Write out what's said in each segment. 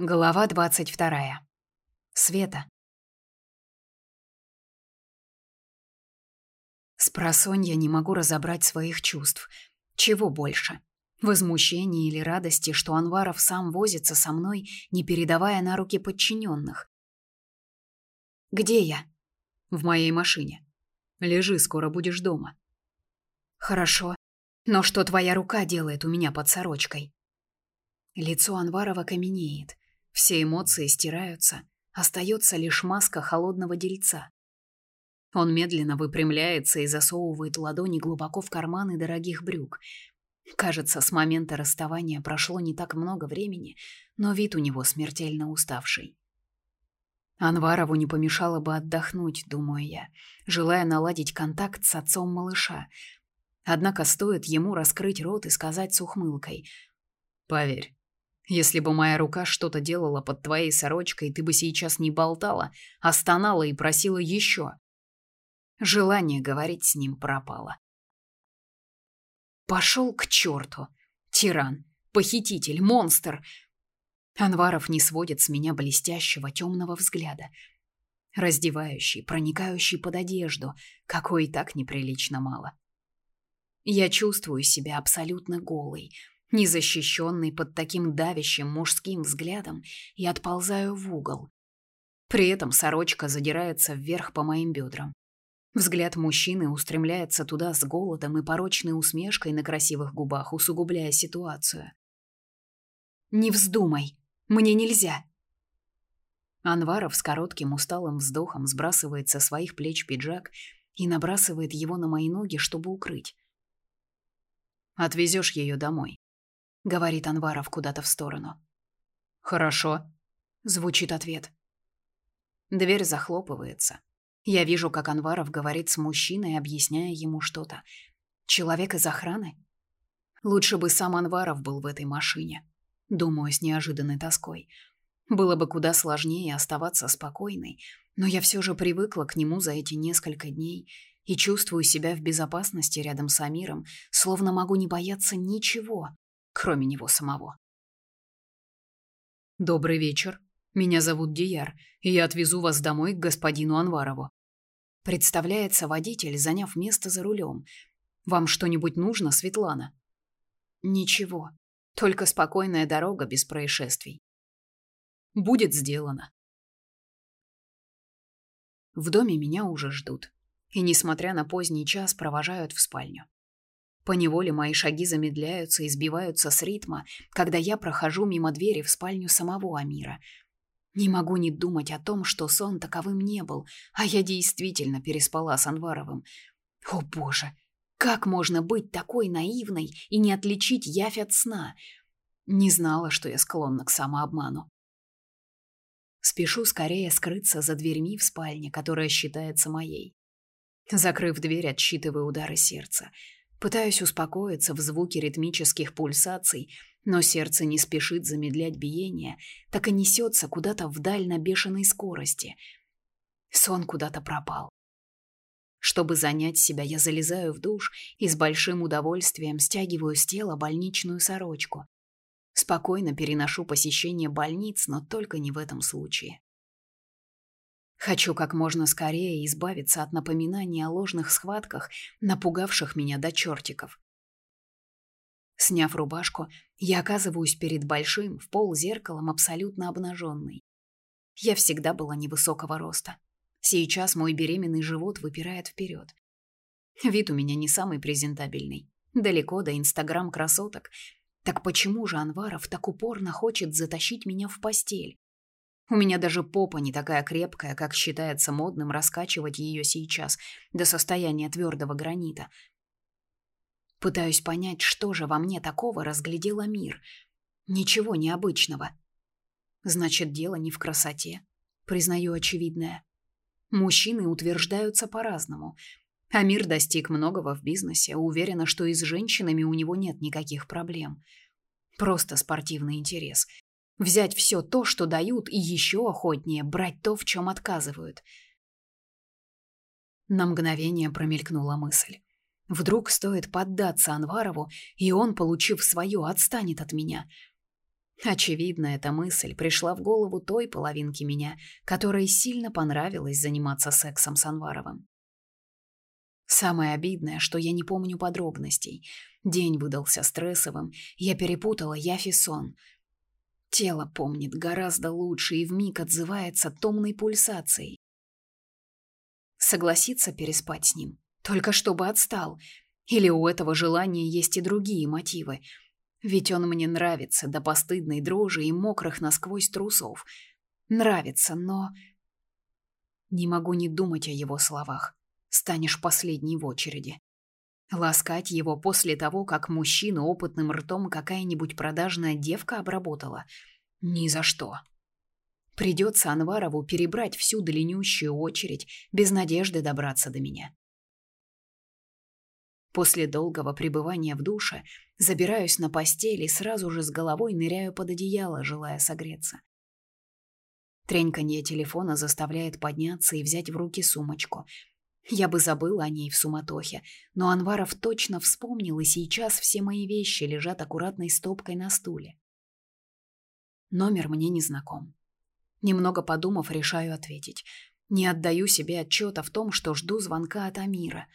Глава двадцать вторая. Света. Спросонья не могу разобрать своих чувств. Чего больше? Возмущения или радости, что Анваров сам возится со мной, не передавая на руки подчиненных? «Где я?» «В моей машине. Лежи, скоро будешь дома». «Хорошо. Но что твоя рука делает у меня под сорочкой?» Лицо Анварова каменеет. Все эмоции стираются, остается лишь маска холодного дельца. Он медленно выпрямляется и засовывает ладони глубоко в карманы дорогих брюк. Кажется, с момента расставания прошло не так много времени, но вид у него смертельно уставший. Анварову не помешало бы отдохнуть, думаю я, желая наладить контакт с отцом малыша. Однако стоит ему раскрыть рот и сказать с ухмылкой: "Поверь, если бы моя рука что-то делала под твоей сорочкой, ты бы сейчас не болтала, а стонала и просила еще. Желание говорить с ним пропало. Пошел к черту. Тиран, похититель, монстр. Анваров не сводит с меня блестящего темного взгляда. Раздевающий, проникающий под одежду, какой и так неприлично мало. Я чувствую себя абсолютно голой — незащищенный под таким давящим мужским взглядом, и отползаю в угол. При этом сорочка задирается вверх по моим бедрам. Взгляд мужчины устремляется туда с голодом и порочной усмешкой на красивых губах, усугубляя ситуацию. «Не вздумай! Мне нельзя!» Анваров с коротким усталым вздохом сбрасывает со своих плеч пиджак и набрасывает его на мои ноги, чтобы укрыть. «Отвезешь ее домой», говорит Анваров куда-то в сторону. Хорошо, звучит ответ. Дверь захлопывается. Я вижу, как Анваров говорит с мужчиной, объясняя ему что-то. Человек из охраны? Лучше бы сам Анваров был в этой машине, думаю с неожиданной тоской. Было бы куда сложнее оставаться спокойной, но я все же привыкла к нему за эти несколько дней и чувствую себя в безопасности рядом с Амиром, словно могу не бояться ничего, кроме него самого. Добрый вечер. Меня зовут Дияр, и я отвезу вас домой к господину Анварову. Представляется водитель, заняв место за рулем. Вам что-нибудь нужно, Светлана? Ничего. Только спокойная дорога без происшествий. Будет сделано. В доме меня уже ждут. И, несмотря на поздний час, провожают в спальню. Поневоле мои шаги замедляются и сбиваются с ритма, когда я прохожу мимо двери в спальню самого Амира. Не могу не думать о том, что сон таковым не был, а я действительно переспала с Анваровым. О боже, как можно быть такой наивной и не отличить явь от сна? Не знала, что я склонна к самообману. Спешу скорее скрыться за дверьми в спальне, которая считается моей. Закрыв дверь, отсчитываю удары сердца — Пытаюсь успокоиться в звуке ритмических пульсаций, но сердце не спешит замедлять биение, так и несется куда-то вдаль на бешеной скорости. Сон куда-то пропал. Чтобы занять себя, я залезаю в душ и с большим удовольствием стягиваю с тела больничную сорочку. Спокойно переношу посещение больниц, но только не в этом случае. Хочу как можно скорее избавиться от напоминаний о ложных схватках, напугавших меня до чертиков. Сняв рубашку, я оказываюсь перед большим, в пол зеркалом, абсолютно обнаженной. Я всегда была невысокого роста. Сейчас мой беременный живот выпирает вперед. Вид у меня не самый презентабельный. Далеко до инстаграм красоток. Так почему же Анваров так упорно хочет затащить меня в постель? У меня даже попа не такая крепкая, как считается модным раскачивать ее сейчас до состояния твердого гранита. Пытаюсь понять, что же во мне такого разглядела мир. Ничего необычного. Значит, дело не в красоте. Признаю очевидное. Мужчины утверждаются по-разному. Амир достиг многого в бизнесе, уверена, что и с женщинами у него нет никаких проблем. Просто спортивный интерес — Взять все то, что дают, и еще охотнее брать то, в чем отказывают. На мгновение промелькнула мысль. Вдруг стоит поддаться Анварову, и он, получив свое, отстанет от меня. Очевидно, эта мысль пришла в голову той половинки меня, которой сильно понравилось заниматься сексом с Анваровым. Самое обидное, что я не помню подробностей. День выдался стрессовым, я перепутала явь и сон. Тело помнит гораздо лучше и вмиг отзывается томной пульсацией. Согласиться переспать с ним, только чтобы отстал. Или у этого желания есть и другие мотивы. Ведь он мне нравится до постыдной дрожи и мокрых насквозь трусов. Нравится, но... Не могу не думать о его словах станешь последней в очереди. Ласкать его после того, как мужчину опытным ртом какая-нибудь продажная девка обработала? Ни за что. Придется Анварову перебрать всю длиннющую очередь, без надежды добраться до меня. После долгого пребывания в душе забираюсь на постель и сразу же с головой ныряю под одеяло, желая согреться. Треньканье телефона заставляет подняться и взять в руки сумочку — я бы забыла о ней в суматохе, но Анваров точно вспомнил, и сейчас все мои вещи лежат аккуратной стопкой на стуле. Номер мне не знаком. Немного подумав, решаю ответить. Не отдаю себе отчета в том, что жду звонка от Амира.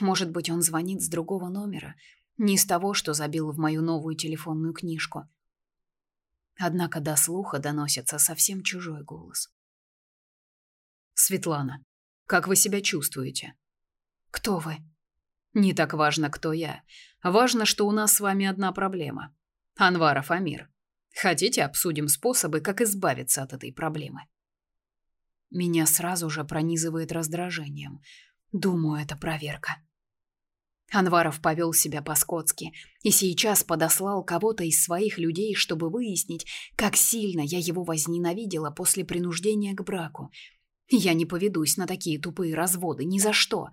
Может быть, он звонит с другого номера, не с того, что забил в мою новую телефонную книжку. Однако до слуха доносится совсем чужой голос. «Светлана, как вы себя чувствуете? Кто вы? Не так важно, кто я. Важно, что у нас с вами одна проблема. Анваров Амир. Хотите, обсудим способы, как избавиться от этой проблемы? Меня сразу же пронизывает раздражением. Думаю, это проверка. Анваров повел себя по-скотски и сейчас подослал кого-то из своих людей, чтобы выяснить, как сильно я его возненавидела после принуждения к браку – я не поведусь на такие тупые разводы ни за что.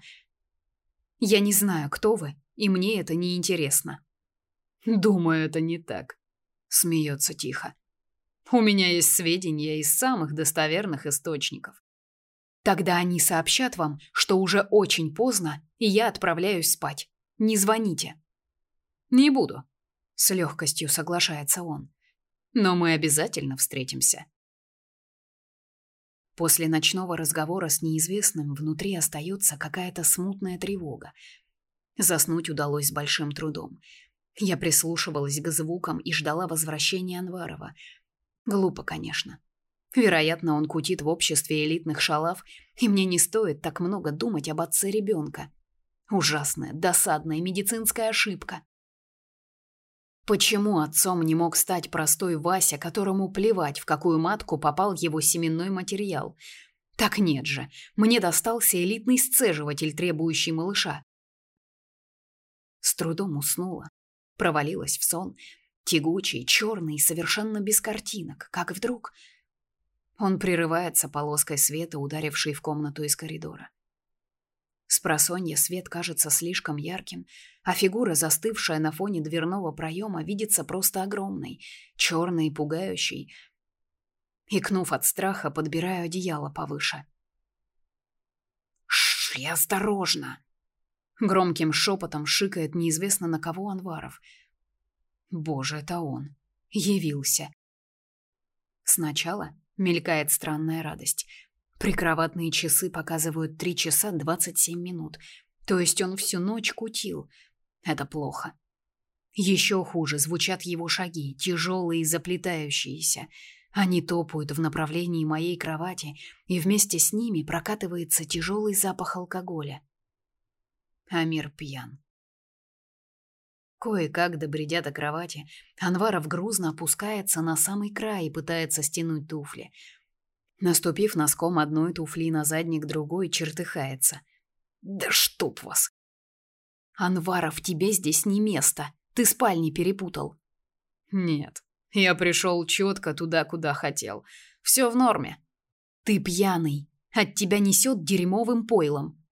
Я не знаю, кто вы, и мне это не интересно. Думаю, это не так, смеется тихо. У меня есть сведения из самых достоверных источников. Тогда они сообщат вам, что уже очень поздно, и я отправляюсь спать. Не звоните. Не буду, с легкостью соглашается он. Но мы обязательно встретимся. После ночного разговора с неизвестным внутри остается какая-то смутная тревога. Заснуть удалось с большим трудом. Я прислушивалась к звукам и ждала возвращения Анварова. Глупо, конечно. Вероятно, он кутит в обществе элитных шалав, и мне не стоит так много думать об отце ребенка. Ужасная, досадная медицинская ошибка. Почему отцом не мог стать простой Вася, которому плевать, в какую матку попал его семенной материал? Так нет же, мне достался элитный сцеживатель, требующий малыша. С трудом уснула, провалилась в сон, тягучий, черный совершенно без картинок, как вдруг... Он прерывается полоской света, ударившей в комнату из коридора. С просонья свет кажется слишком ярким, а фигура, застывшая на фоне дверного проема, видится просто огромной, черной и пугающей. Икнув от страха, подбираю одеяло повыше. «Шли осторожно!» Громким шепотом шикает неизвестно на кого Анваров. «Боже, это он! Явился!» Сначала мелькает странная радость — Прикроватные часы показывают 3 часа 27 минут. То есть он всю ночь кутил. Это плохо. Еще хуже звучат его шаги, тяжелые и заплетающиеся. Они топают в направлении моей кровати, и вместе с ними прокатывается тяжелый запах алкоголя. Амир пьян. Кое-как, добредя до кровати, Анваров грузно опускается на самый край и пытается стянуть туфли — Наступив носком одной туфли на задник другой, чертыхается. «Да чтоб вас!» «Анваров, тебе здесь не место. Ты спальни перепутал». «Нет, я пришел четко туда, куда хотел. Все в норме». «Ты пьяный. От тебя несет дерьмовым пойлом».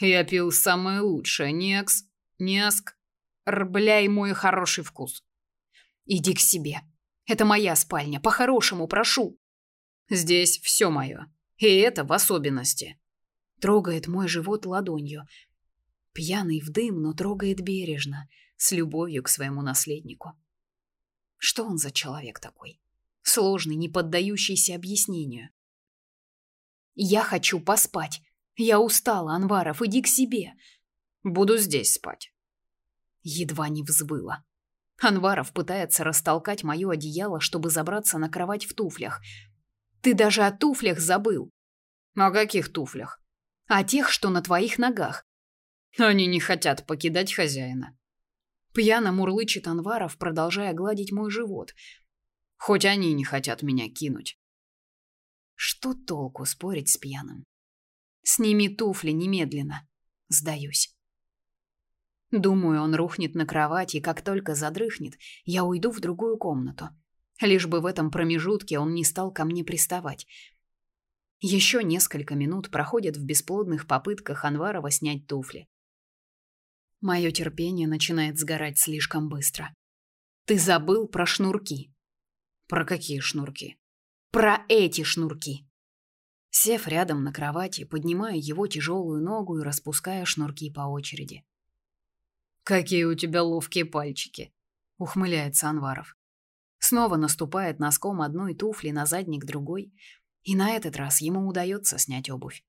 «Я пил самое лучшее. Некс, неск, рбляй мой хороший вкус». «Иди к себе. Это моя спальня. По-хорошему, прошу». Здесь все мое. И это в особенности. Трогает мой живот ладонью. Пьяный в дым, но трогает бережно, с любовью к своему наследнику. Что он за человек такой? Сложный, не поддающийся объяснению. Я хочу поспать. Я устала, Анваров, иди к себе. Буду здесь спать. Едва не взвыла. Анваров пытается растолкать моё одеяло, чтобы забраться на кровать в туфлях. Ты даже о туфлях забыл. О каких туфлях? О тех, что на твоих ногах. Они не хотят покидать хозяина. Пьяно мурлычет Анваров, продолжая гладить мой живот. Хоть они не хотят меня кинуть. Что толку спорить с пьяным? Сними туфли немедленно. Сдаюсь. Думаю, он рухнет на кровать, и как только задрыхнет, я уйду в другую комнату. Лишь бы в этом промежутке он не стал ко мне приставать. Еще несколько минут проходят в бесплодных попытках Анварова снять туфли. Мое терпение начинает сгорать слишком быстро. Ты забыл про шнурки. Про какие шнурки? Про эти шнурки. Сев рядом на кровати, поднимаю его тяжелую ногу и распускаю шнурки по очереди. Какие у тебя ловкие пальчики, ухмыляется Анваров. Снова наступает носком одной туфли на задник другой, и на этот раз ему удается снять обувь.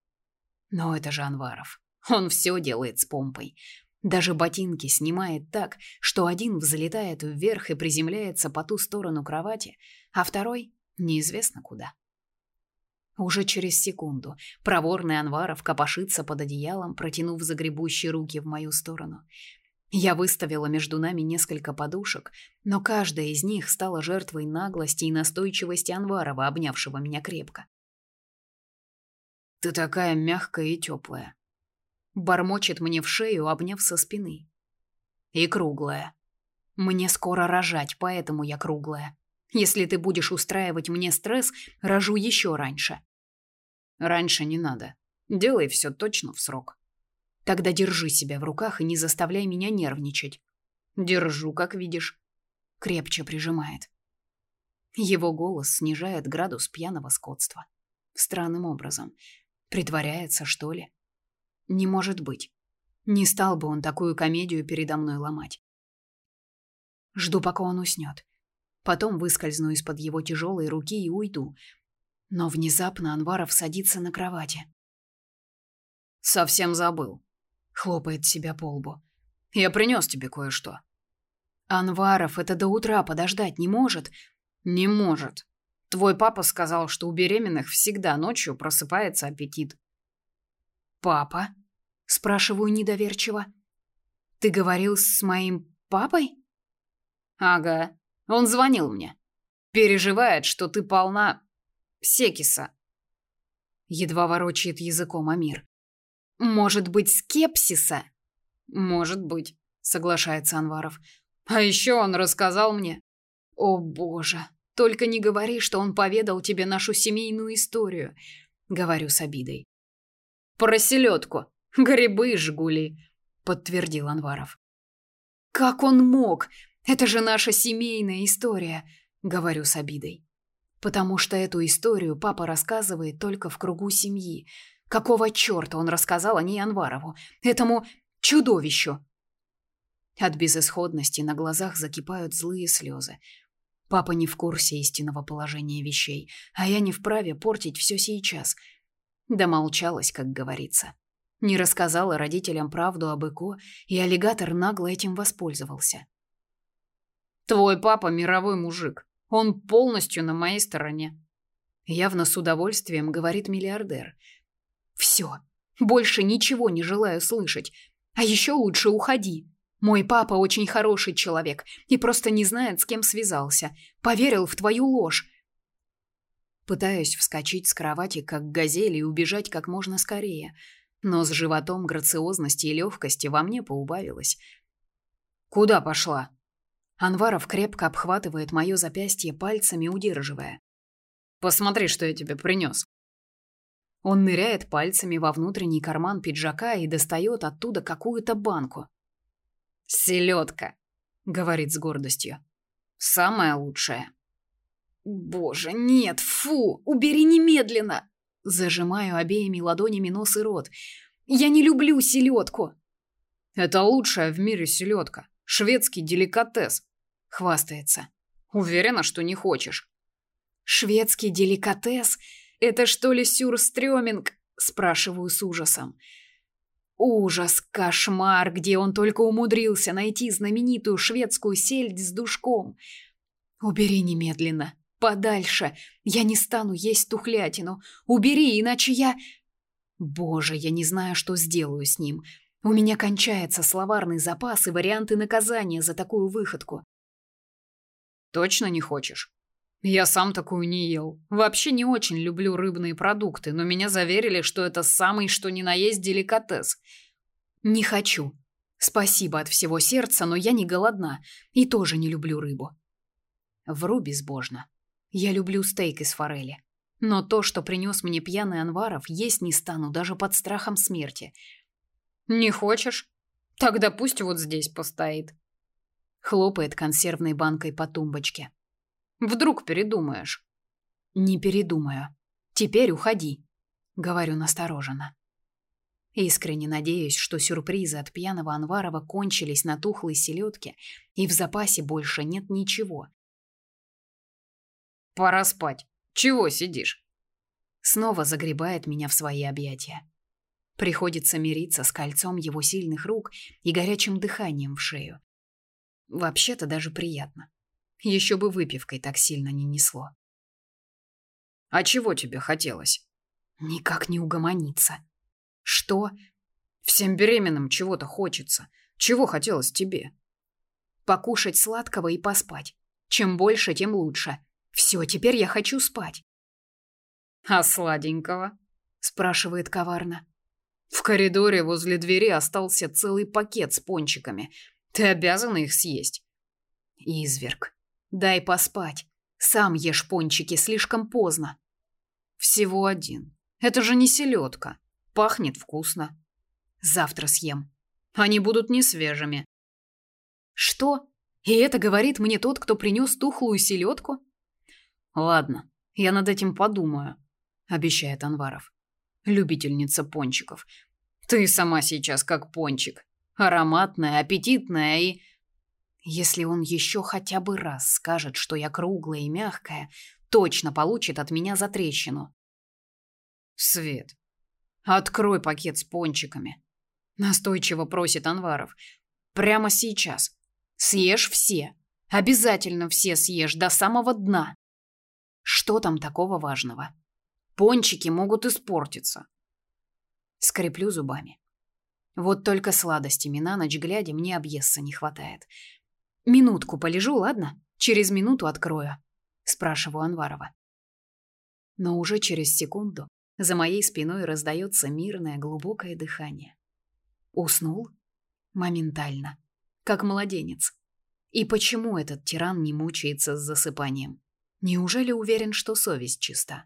Но это же Анваров. Он все делает с помпой. Даже ботинки снимает так, что один взлетает вверх и приземляется по ту сторону кровати, а второй неизвестно куда. Уже через секунду проворный Анваров копошится под одеялом, протянув загребущие руки в мою сторону. Я выставила между нами несколько подушек, но каждая из них стала жертвой наглости и настойчивости Анварова, обнявшего меня крепко. «Ты такая мягкая и теплая», бормочет мне в шею, обняв со спины. И круглая. Мне скоро рожать, поэтому я круглая. Если ты будешь устраивать мне стресс, рожу еще раньше. Раньше не надо. Делай все точно в срок. Тогда держи себя в руках и не заставляй меня нервничать. Держу, как видишь. Крепче прижимает. Его голос снижает градус пьяного скотства. Странным образом. Притворяется, что ли? Не может быть. Не стал бы он такую комедию передо мной ломать. Жду, пока он уснет. Потом выскользну из-под его тяжелой руки и уйду. Но внезапно Анваров садится на кровати. «Совсем забыл», — хлопает себя по лбу. «Я принес тебе кое-что». «Анваров, это до утра подождать не может?» «Не может. Твой папа сказал, что у беременных всегда ночью просыпается аппетит. «Папа?» – спрашиваю недоверчиво. «Ты говорил с моим папой?» «Ага. Он звонил мне. Переживает, что ты полна секиса». Едва ворочает языком Амир. «Может быть, скепсиса?» «Может быть», — соглашается Анваров. «А еще он рассказал мне...» «О, боже, только не говори, что он поведал тебе нашу семейную историю», — говорю с обидой. Про селедку. Грибы жгули, подтвердил Анваров. Как он мог? Это же наша семейная история, говорю с обидой. Потому что эту историю папа рассказывает только в кругу семьи. Какого чёрта он рассказал о ней Анварову, этому чудовищу? От безысходности на глазах закипают злые слезы. Папа не в курсе истинного положения вещей, а я не вправе портить все сейчас — да молчалась, как говорится. Не рассказала родителям правду об ЭКО, и аллигатор нагло этим воспользовался. «Твой папа мировой мужик. Он полностью на моей стороне». Явно с удовольствием говорит миллиардер. «Все. Больше ничего не желаю слышать. А еще лучше уходи. Мой папа очень хороший человек и просто не знает, с кем связался. Поверил в твою ложь. Пытаюсь вскочить с кровати, как газель, и убежать как можно скорее. Но с животом грациозности и легкости во мне поубавилось. «Куда пошла?» Анваров крепко обхватывает мое запястье пальцами, удерживая. «Посмотри, что я тебе принес». Он ныряет пальцами во внутренний карман пиджака и достает оттуда какую-то банку. «Селедка», — говорит с гордостью. «Самая лучшая». Боже, нет, фу, убери немедленно. Зажимаю обеими ладонями нос и рот. Я не люблю селедку. Это лучшая в мире селедка. Шведский деликатес. Хвастается. Уверена, что не хочешь. Шведский деликатес? Это что ли сюрстрёминг? Спрашиваю с ужасом. Ужас, кошмар, где он только умудрился найти знаменитую шведскую сельдь с душком. Убери немедленно, подальше. Я не стану есть тухлятину. Убери, иначе я... Боже, я не знаю, что сделаю с ним. У меня кончается словарный запас и варианты наказания за такую выходку. Точно не хочешь? Я сам такую не ел. Вообще не очень люблю рыбные продукты, но меня заверили, что это самый что ни на есть деликатес. Не хочу. Спасибо от всего сердца, но я не голодна и тоже не люблю рыбу. Вру безбожно. Я люблю стейк из форели. Но то, что принес мне пьяный Анваров, есть не стану даже под страхом смерти. Не хочешь? Тогда пусть вот здесь постоит. Хлопает консервной банкой по тумбочке. Вдруг передумаешь? Не передумаю. Теперь уходи, говорю настороженно. Искренне надеюсь, что сюрпризы от пьяного Анварова кончились на тухлой селедке, и в запасе больше нет ничего. Пора спать. Чего сидишь? Снова загребает меня в свои объятия. Приходится мириться с кольцом его сильных рук и горячим дыханием в шею. Вообще-то даже приятно. Еще бы выпивкой так сильно не несло. А чего тебе хотелось? Никак не угомониться. Что? Всем беременным чего-то хочется. Чего хотелось тебе? Покушать сладкого и поспать. Чем больше, тем лучше. Все, теперь я хочу спать. А сладенького? спрашивает коварно. В коридоре возле двери остался целый пакет с пончиками. Ты обязана их съесть. Изверг. Дай поспать. Сам ешь пончики, слишком поздно. Всего один. Это же не селедка. Пахнет вкусно. Завтра съем. Они будут не свежими. Что? И это говорит мне тот, кто принес тухлую селедку? Ладно, я над этим подумаю, обещает Анваров. Любительница пончиков. Ты сама сейчас как пончик. Ароматная, аппетитная и если он еще хотя бы раз скажет, что я круглая и мягкая, точно получит от меня затрещину. Свет, открой пакет с пончиками. Настойчиво просит Анваров. Прямо сейчас. Съешь все. Обязательно все съешь до самого дна. Что там такого важного? Пончики могут испортиться. Скреплю зубами. Вот только сладостями на ночь глядя мне объесться не хватает. Минутку полежу, ладно? Через минуту открою, спрашиваю Анварова. Но уже через секунду за моей спиной раздается мирное глубокое дыхание. Уснул моментально, как младенец. И почему этот тиран не мучается с засыпанием? Неужели уверен, что совесть чиста?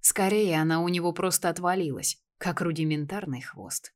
Скорее, она у него просто отвалилась, как рудиментарный хвост.